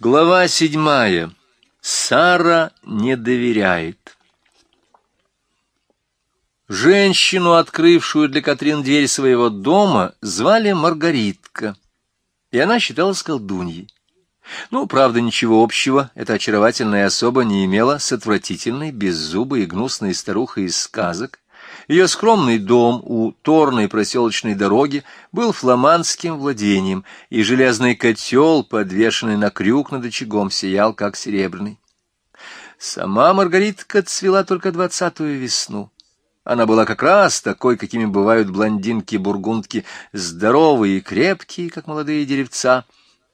Глава седьмая. Сара не доверяет. Женщину, открывшую для Катрин дверь своего дома, звали Маргаритка, и она считалась колдуньей. Ну, правда, ничего общего эта очаровательная особа не имела с отвратительной, беззубой и гнусной старухой из сказок, ее скромный дом у торной проселочной дороги был фламандским владением, и железный котел, подвешенный на крюк над очагом, сиял, как серебряный. Сама Маргаритка цвела только двадцатую весну. Она была как раз такой, какими бывают блондинки-бургундки, здоровые и крепкие, как молодые деревца.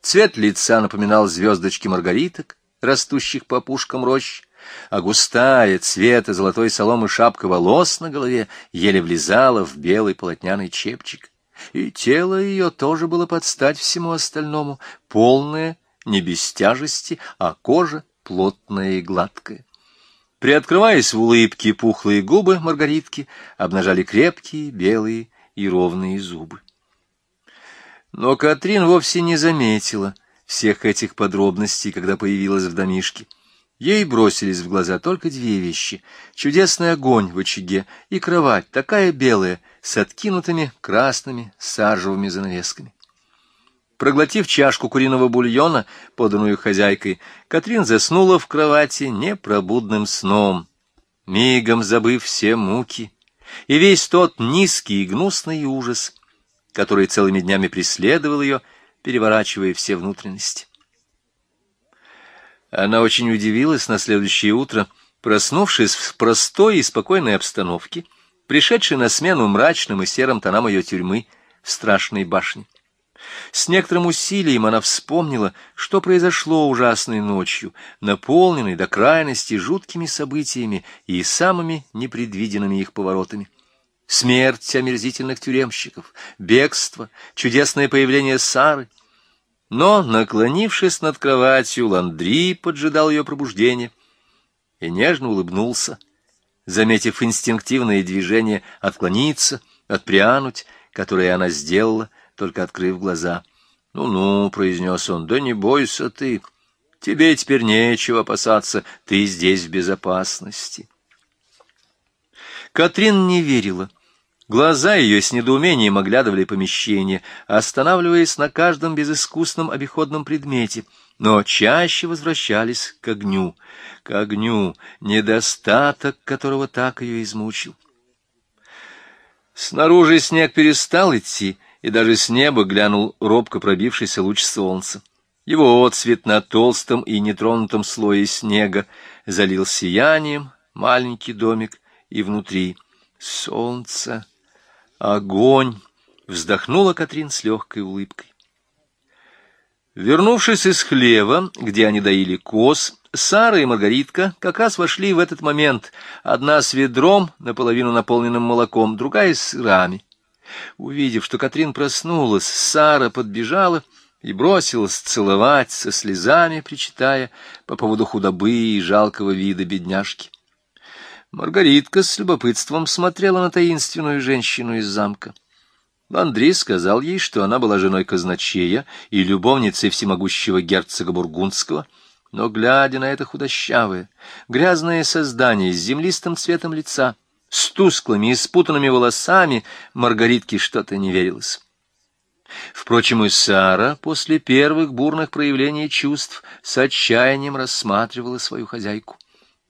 Цвет лица напоминал звездочки маргариток, растущих по опушкам рощ а густая цвета золотой соломы шапка волос на голове еле влезала в белый полотняный чепчик. И тело ее тоже было под стать всему остальному, полное, не без тяжести, а кожа плотная и гладкая. Приоткрываясь в улыбке, пухлые губы Маргаритки обнажали крепкие, белые и ровные зубы. Но Катрин вовсе не заметила всех этих подробностей, когда появилась в домишке. Ей бросились в глаза только две вещи — чудесный огонь в очаге и кровать, такая белая, с откинутыми красными саржевыми занавесками. Проглотив чашку куриного бульона, поданную хозяйкой, Катрин заснула в кровати непробудным сном, мигом забыв все муки и весь тот низкий и гнусный ужас, который целыми днями преследовал ее, переворачивая все внутренности. Она очень удивилась на следующее утро, проснувшись в простой и спокойной обстановке, пришедшей на смену мрачным и серым тонам ее тюрьмы в страшной башне. С некоторым усилием она вспомнила, что произошло ужасной ночью, наполненной до крайности жуткими событиями и самыми непредвиденными их поворотами. Смерть омерзительных тюремщиков, бегство, чудесное появление Сары — но, наклонившись над кроватью, Ландри поджидал ее пробуждение и нежно улыбнулся, заметив инстинктивное движение отклониться, отпрянуть, которое она сделала, только открыв глаза. «Ну-ну», — произнес он, — «да не бойся ты, тебе теперь нечего опасаться, ты здесь в безопасности». Катрин не верила. Глаза ее с недоумением оглядывали помещение, останавливаясь на каждом безыскусном обиходном предмете, но чаще возвращались к огню, к огню, недостаток которого так ее измучил. Снаружи снег перестал идти, и даже с неба глянул робко пробившийся луч солнца. Его отцвет на толстом и нетронутом слое снега залил сиянием маленький домик и внутри солнце Огонь! Вздохнула Катрин с легкой улыбкой. Вернувшись из хлева, где они доили коз, Сара и Маргаритка как раз вошли в этот момент, одна с ведром, наполовину наполненным молоком, другая с сырами. Увидев, что Катрин проснулась, Сара подбежала и бросилась целовать, со слезами причитая по поводу худобы и жалкого вида бедняжки. Маргаритка с любопытством смотрела на таинственную женщину из замка. Андрей сказал ей, что она была женой казначея и любовницей всемогущего герцога Бургундского, но, глядя на это худощавое, грязное создание с землистым цветом лица, с тусклыми и спутанными волосами, Маргаритке что-то не верилось. Впрочем, и Сара после первых бурных проявлений чувств с отчаянием рассматривала свою хозяйку.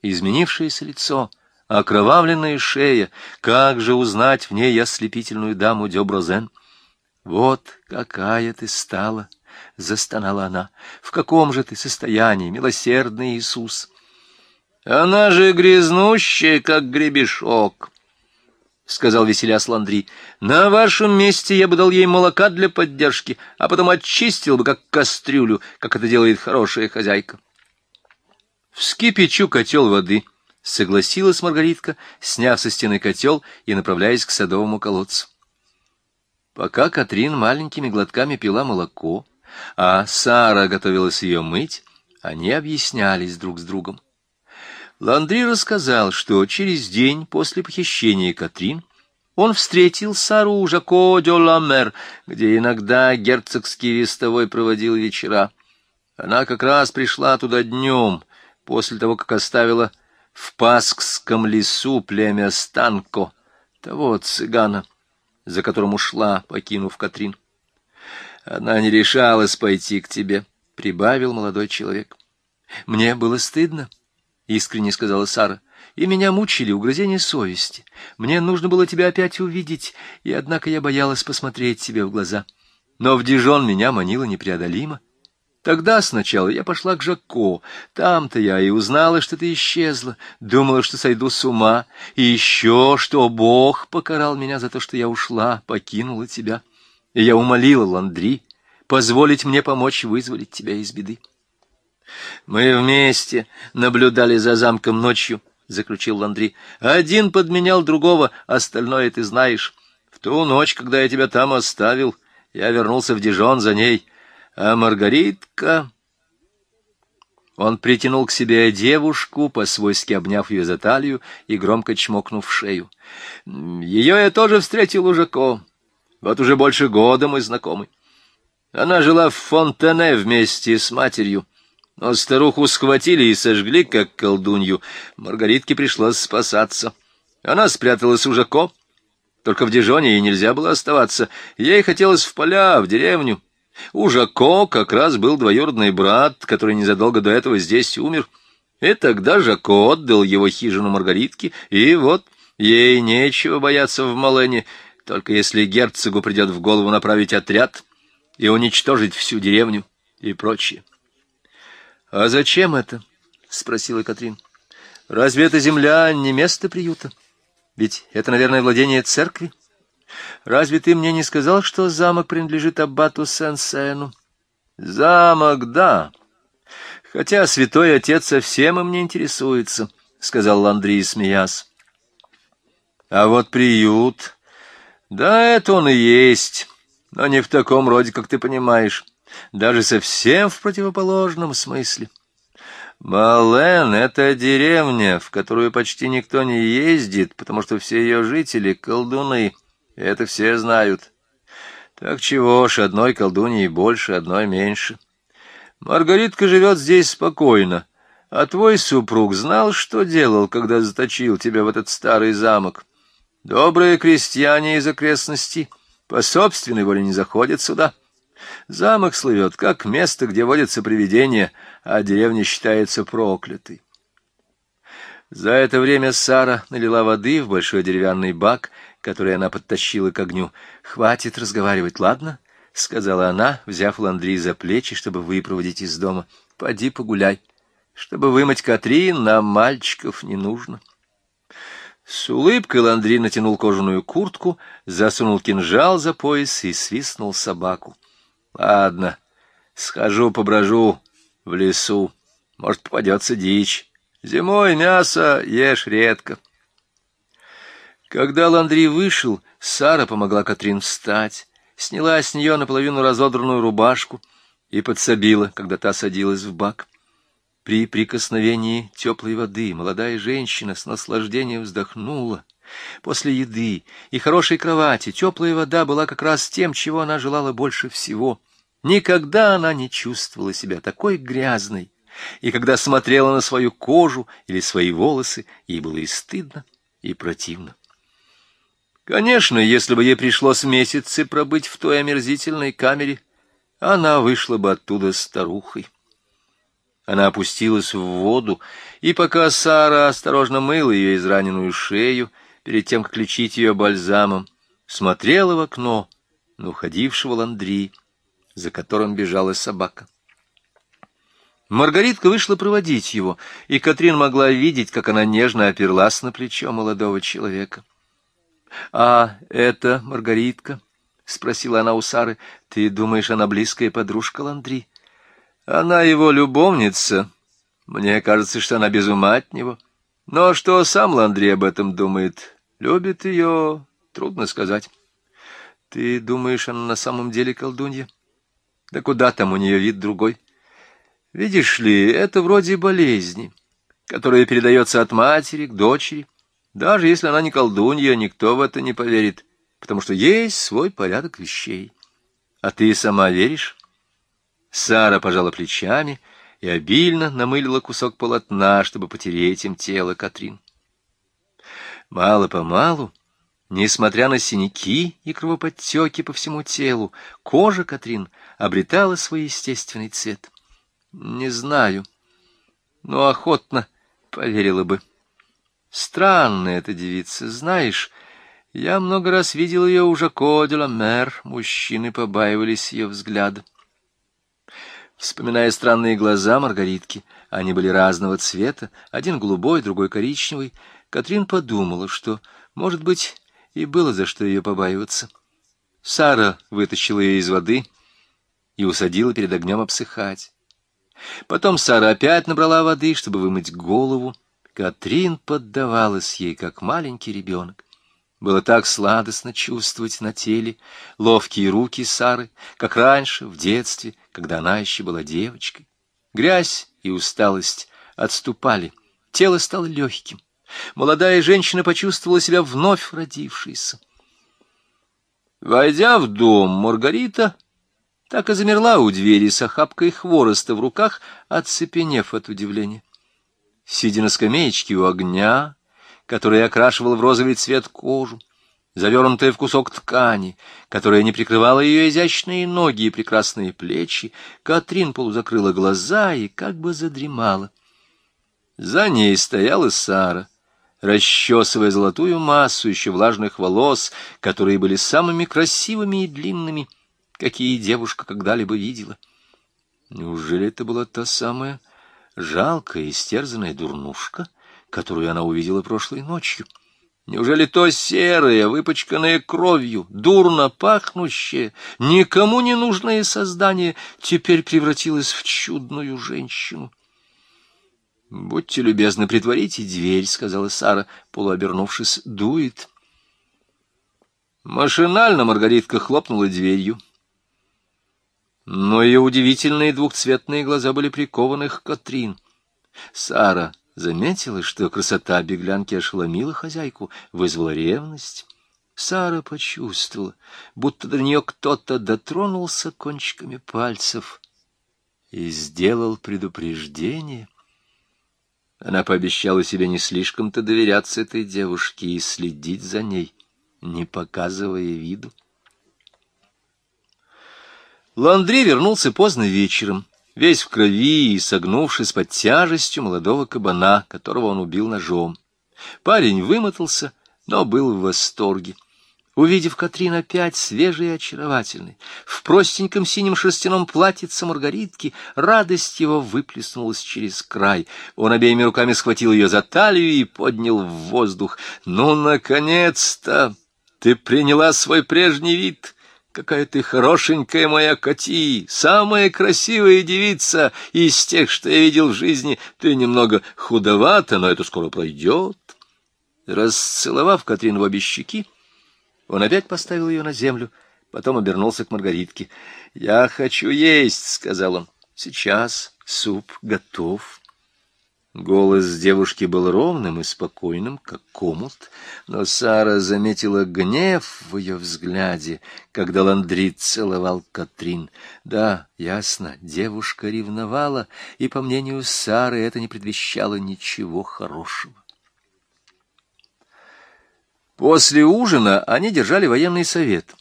Изменившееся лицо — окровавленная шея, как же узнать в ней ослепительную даму Дёброзен? Вот какая ты стала, — застонала она, — в каком же ты состоянии, милосердный Иисус? Она же грязнущая, как гребешок, — сказал веселяс Ландри. — На вашем месте я бы дал ей молока для поддержки, а потом очистил бы, как кастрюлю, как это делает хорошая хозяйка. Вскипячу котел воды — согласилась Маргаритка, сняв со стены котел и направляясь к садовому колодцу. Пока Катрин маленькими глотками пила молоко, а Сара готовилась ее мыть, они объяснялись друг с другом. Ландри рассказал, что через день после похищения Катрин он встретил Сару у Жако де Ламер, где иногда герцогский вестовой проводил вечера. Она как раз пришла туда днем, после того, как оставила в Паскском лесу племя Станко, того цыгана, за которым ушла, покинув Катрин. Она не решалась пойти к тебе, — прибавил молодой человек. — Мне было стыдно, — искренне сказала Сара, — и меня мучили угрызения совести. Мне нужно было тебя опять увидеть, и, однако, я боялась посмотреть тебе в глаза. Но в Дижон меня манило непреодолимо. Тогда сначала я пошла к Жако. Там-то я и узнала, что ты исчезла. Думала, что сойду с ума. И еще, что Бог покарал меня за то, что я ушла, покинула тебя. И я умолила Ландри позволить мне помочь вызволить тебя из беды. Мы вместе наблюдали за замком ночью, — заключил Ландри. Один подменял другого, остальное ты знаешь. В ту ночь, когда я тебя там оставил, я вернулся в Дижон за ней — а Маргаритка... Он притянул к себе девушку, по-свойски обняв ее за талию и громко чмокнув шею. Ее я тоже встретил у Жако. Вот уже больше года мы знакомы. Она жила в Фонтене вместе с матерью. Но старуху схватили и сожгли, как колдунью. Маргаритке пришлось спасаться. Она спряталась у Жако. Только в Дижоне ей нельзя было оставаться. Ей хотелось в поля, в деревню. У Жако как раз был двоюродный брат, который незадолго до этого здесь умер. И тогда Жако отдал его хижину Маргаритке, и вот ей нечего бояться в Малене, только если герцогу придет в голову направить отряд и уничтожить всю деревню и прочее. — А зачем это? — спросила Катрин. — Разве эта земля не место приюта? Ведь это, наверное, владение церкви. — Разве ты мне не сказал, что замок принадлежит аббату Сен-Сену? Замок, да. Хотя святой отец совсем им не интересуется, — сказал Ландри, смеясь. А вот приют... Да, это он и есть, но не в таком роде, как ты понимаешь, даже совсем в противоположном смысле. Мален — это деревня, в которую почти никто не ездит, потому что все ее жители — колдуны. Это все знают. Так чего ж, одной колдуньи больше, одной меньше. Маргаритка живет здесь спокойно, а твой супруг знал, что делал, когда заточил тебя в этот старый замок. Добрые крестьяне из окрестностей по собственной воле не заходят сюда. Замок слывет как место, где водятся привидения, а деревня считается проклятой. За это время Сара налила воды в большой деревянный бак который она подтащила к огню. «Хватит разговаривать, ладно?» — сказала она, взяв Ландри за плечи, чтобы выпроводить из дома. «Поди погуляй. Чтобы вымыть Катрин, нам мальчиков не нужно». С улыбкой Ландри натянул кожаную куртку, засунул кинжал за пояс и свистнул собаку. «Ладно, схожу поброжу в лесу. Может, попадется дичь. Зимой мясо ешь редко». Когда Ландри вышел, Сара помогла Катрин встать, сняла с нее наполовину разодранную рубашку и подсобила, когда та садилась в бак. При прикосновении теплой воды молодая женщина с наслаждением вздохнула. После еды и хорошей кровати теплая вода была как раз тем, чего она желала больше всего. Никогда она не чувствовала себя такой грязной, и когда смотрела на свою кожу или свои волосы, ей было и стыдно, и противно. Конечно, если бы ей пришлось месяцы пробыть в той омерзительной камере, она вышла бы оттуда старухой. Она опустилась в воду, и пока Сара осторожно мыла ее израненную шею, перед тем, как лечить ее бальзамом, смотрела в окно на уходившего Ландри, за которым бежала собака. Маргаритка вышла проводить его, и Катрин могла видеть, как она нежно оперлась на плечо молодого человека. — А это Маргаритка? — спросила она у Сары. — Ты думаешь, она близкая подружка Ландри? — Она его любовница. Мне кажется, что она без ума от него. Но что сам Ландри об этом думает? Любит ее, трудно сказать. — Ты думаешь, она на самом деле колдунья? Да куда там у нее вид другой? Видишь ли, это вроде болезни, которая передается от матери к дочери. Даже если она не колдунья, никто в это не поверит, потому что есть свой порядок вещей. А ты сама веришь? Сара пожала плечами и обильно намылила кусок полотна, чтобы потереть им тело Катрин. Мало-помалу, несмотря на синяки и кровоподтеки по всему телу, кожа Катрин обретала свой естественный цвет. Не знаю, но охотно поверила бы. Странная эта девица, знаешь, я много раз видел ее у Жако де ла Мэр, мужчины побаивались ее взгляда. Вспоминая странные глаза Маргаритки, они были разного цвета, один голубой, другой коричневый, Катрин подумала, что, может быть, и было за что ее побаиваться. Сара вытащила ее из воды и усадила перед огнем обсыхать. Потом Сара опять набрала воды, чтобы вымыть голову. Катрин поддавалась ей, как маленький ребенок. Было так сладостно чувствовать на теле ловкие руки Сары, как раньше, в детстве, когда она еще была девочкой. Грязь и усталость отступали, тело стало легким. Молодая женщина почувствовала себя вновь родившейся. Войдя в дом, Маргарита так и замерла у двери с охапкой хвороста в руках, оцепенев от удивления. Сидя на скамеечке у огня, который окрашивал в розовый цвет кожу, завернутая в кусок ткани, которая не прикрывала ее изящные ноги и прекрасные плечи, Катрин полузакрыла глаза и как бы задремала. За ней стояла Сара, расчесывая золотую массу еще влажных волос, которые были самыми красивыми и длинными, какие девушка когда-либо видела. Неужели это была та самая жалкая, истерзанная дурнушка, которую она увидела прошлой ночью? Неужели то серое, выпачканное кровью, дурно пахнущее, никому не нужное создание теперь превратилось в чудную женщину? «Будьте любезны, притворите дверь», — сказала Сара, полуобернувшись, — «дует». Машинально Маргаритка хлопнула дверью. Но ее удивительные двухцветные глаза были прикованы к Катрин. Сара заметила, что красота беглянки ошеломила хозяйку, вызвала ревность. Сара почувствовала, будто до нее кто-то дотронулся кончиками пальцев и сделал предупреждение. Она пообещала себе не слишком-то доверяться этой девушке и следить за ней, не показывая виду. Ландри вернулся поздно вечером, весь в крови и согнувшись под тяжестью молодого кабана, которого он убил ножом. Парень вымотался, но был в восторге. Увидев Катрин опять свежий и очаровательный, в простеньком синем шерстяном платьице Маргаритки, радость его выплеснулась через край. Он обеими руками схватил ее за талию и поднял в воздух. «Ну, наконец-то! Ты приняла свой прежний вид!» Какая ты хорошенькая моя Кати, самая красивая девица из тех, что я видел в жизни. Ты немного худовата, но это скоро пройдет. Расцеловав Катрин в обе щеки, он опять поставил ее на землю, потом обернулся к Маргаритке. — Я хочу есть, — сказал он. — Сейчас суп готов. Голос девушки был ровным и спокойным, как комут, но Сара заметила гнев в ее взгляде, когда Ландрит целовал Катрин. Да, ясно, девушка ревновала, и, по мнению Сары, это не предвещало ничего хорошего. После ужина они держали военный совет.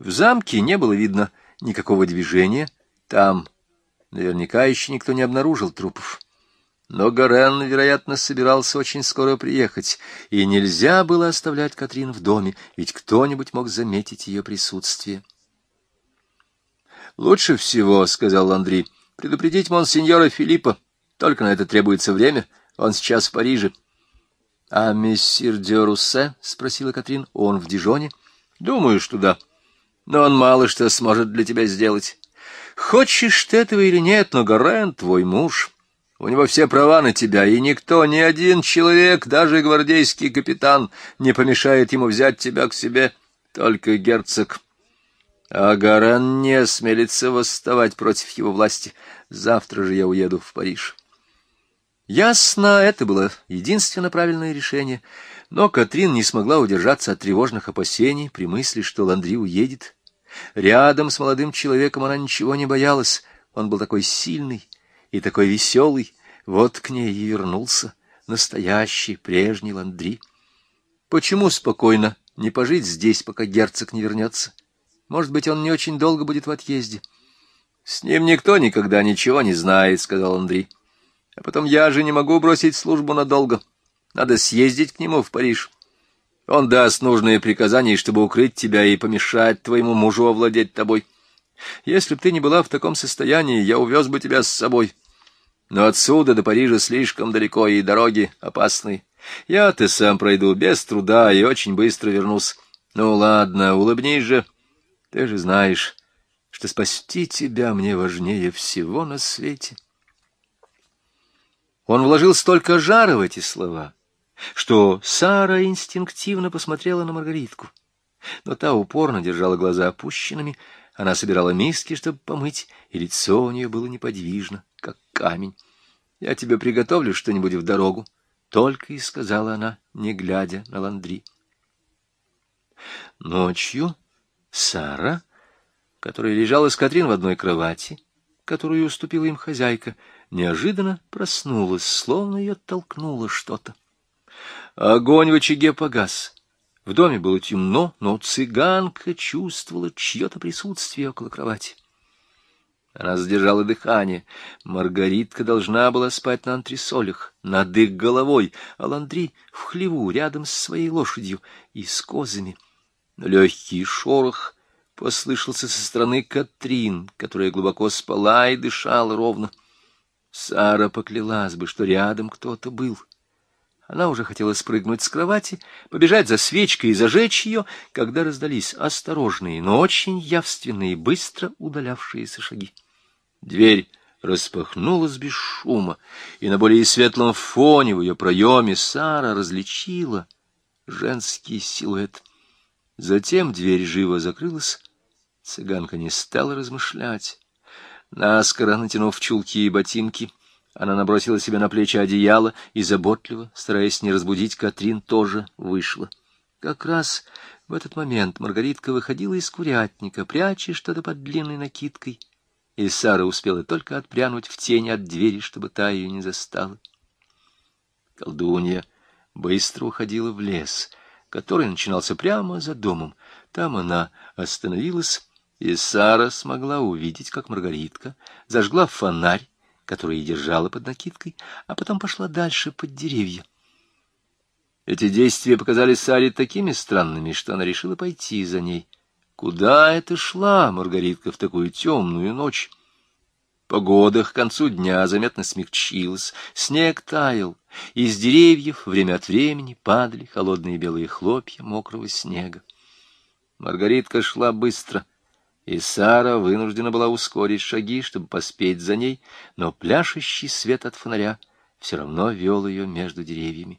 В замке не было видно никакого движения, там наверняка еще никто не обнаружил трупов. Но Горен, вероятно, собирался очень скоро приехать, и нельзя было оставлять Катрин в доме, ведь кто-нибудь мог заметить ее присутствие. «Лучше всего, — сказал Андрей, — предупредить монсеньора Филиппа. Только на это требуется время. Он сейчас в Париже». «А мессир де Руссе?» — спросила Катрин. «Он в Дижоне?» «Думаю, что да. Но он мало что сможет для тебя сделать. Хочешь ты этого или нет, но Горен — твой муж». У него все права на тебя, и никто, ни один человек, даже гвардейский капитан, не помешает ему взять тебя к себе, только герцог. А Гаран не осмелится восставать против его власти. Завтра же я уеду в Париж. Ясно, это было единственно правильное решение, но Катрин не смогла удержаться от тревожных опасений при мысли, что Ландри уедет. Рядом с молодым человеком она ничего не боялась, Он был такой сильный и такой веселый, вот к ней и вернулся настоящий, прежний Ландри. Почему спокойно не пожить здесь, пока герцог не вернется? Может быть, он не очень долго будет в отъезде. — С ним никто никогда ничего не знает, — сказал Андрей. — А потом я же не могу бросить службу надолго. Надо съездить к нему в Париж. Он даст нужные приказания, чтобы укрыть тебя и помешать твоему мужу овладеть тобой. Если б ты не была в таком состоянии, я увез бы тебя с собой. Но отсюда до Парижа слишком далеко, и дороги опасные. Я-то сам пройду без труда и очень быстро вернусь. Ну ладно, улыбнись же. Ты же знаешь, что спасти тебя мне важнее всего на свете. Он вложил столько жара в эти слова, что Сара инстинктивно посмотрела на Маргаритку. Но та упорно держала глаза опущенными, она собирала миски, чтобы помыть, и лицо у нее было неподвижно, как камень. — Я тебе приготовлю что-нибудь в дорогу, — только и сказала она, не глядя на Ландри. Ночью Сара, которая лежала с Катрин в одной кровати, которую уступила им хозяйка, неожиданно проснулась, словно ее толкнуло что-то. Огонь в очаге погас. В доме было темно, но цыганка чувствовала чье-то присутствие около кровати. Она задержала дыхание. Маргаритка должна была спать на антресолях, над их головой, а Ландри в хлеву рядом с своей лошадью и с козами. Легкий шорох послышался со стороны Катрин, которая глубоко спала и дышала ровно. Сара поклялась бы, что рядом кто-то был. Она уже хотела спрыгнуть с кровати, побежать за свечкой и зажечь ее, когда раздались осторожные, но очень явственные, быстро удалявшиеся шаги. Дверь распахнулась без шума, и на более светлом фоне в ее проеме Сара различила женский силуэт. Затем дверь живо закрылась, цыганка не стала размышлять. Наскоро натянув чулки и ботинки, она набросила себе на плечи одеяло и заботливо, стараясь не разбудить Катрин, тоже вышла. Как раз в этот момент Маргаритка выходила из курятника, пряча что-то под длинной накидкой, и Сара успела только отпрянуть в тень от двери, чтобы та ее не застала. Колдунья быстро уходила в лес, который начинался прямо за домом. Там она остановилась, и Сара смогла увидеть, как Маргаритка зажгла фонарь, который и держала под накидкой, а потом пошла дальше под деревья. Эти действия показались Саре такими странными, что она решила пойти за ней. Куда это шла Маргаритка в такую темную ночь? Погода к концу дня заметно смягчилась, снег таял, из деревьев время от времени падали холодные белые хлопья мокрого снега. Маргаритка шла быстро — и Сара вынуждена была ускорить шаги, чтобы поспеть за ней, но пляшущий свет от фонаря все равно вел ее между деревьями.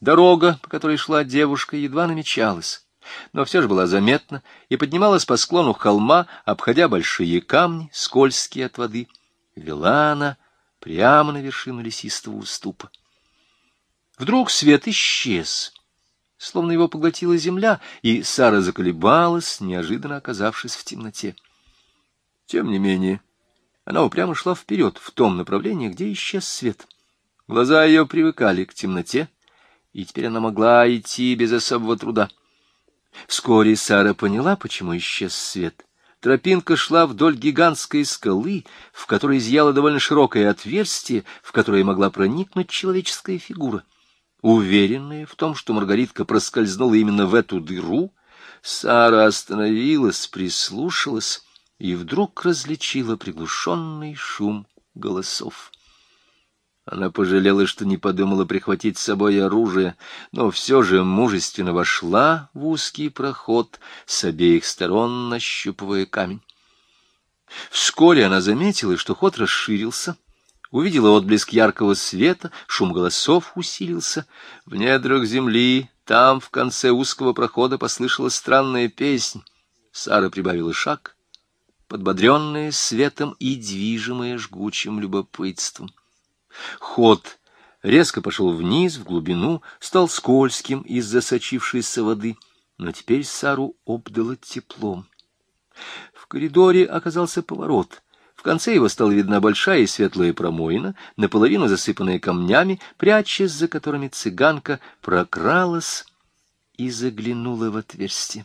Дорога, по которой шла девушка, едва намечалась, но все же была заметна и поднималась по склону холма, обходя большие камни, скользкие от воды. Вела она прямо на вершину лесистого уступа. Вдруг свет исчез — словно его поглотила земля, и Сара заколебалась, неожиданно оказавшись в темноте. Тем не менее, она упрямо шла вперед, в том направлении, где исчез свет. Глаза ее привыкали к темноте, и теперь она могла идти без особого труда. Вскоре Сара поняла, почему исчез свет. Тропинка шла вдоль гигантской скалы, в которой изъяло довольно широкое отверстие, в которое могла проникнуть человеческая фигура. Уверенная в том, что Маргаритка проскользнула именно в эту дыру, Сара остановилась, прислушалась и вдруг различила приглушенный шум голосов. Она пожалела, что не подумала прихватить с собой оружие, но все же мужественно вошла в узкий проход, с обеих сторон нащупывая камень. Вскоре она заметила, что ход расширился, увидела отблеск яркого света, шум голосов усилился. В недрах земли, там, в конце узкого прохода, послышалась странная песнь. Сара прибавила шаг, подбодренная светом и движимая жгучим любопытством. Ход резко пошел вниз, в глубину, стал скользким из-за сочившейся воды, но теперь Сару обдало теплом. В коридоре оказался поворот — конце его стала видна большая и светлая промоина, наполовину засыпанная камнями, прячась за которыми цыганка прокралась и заглянула в отверстие.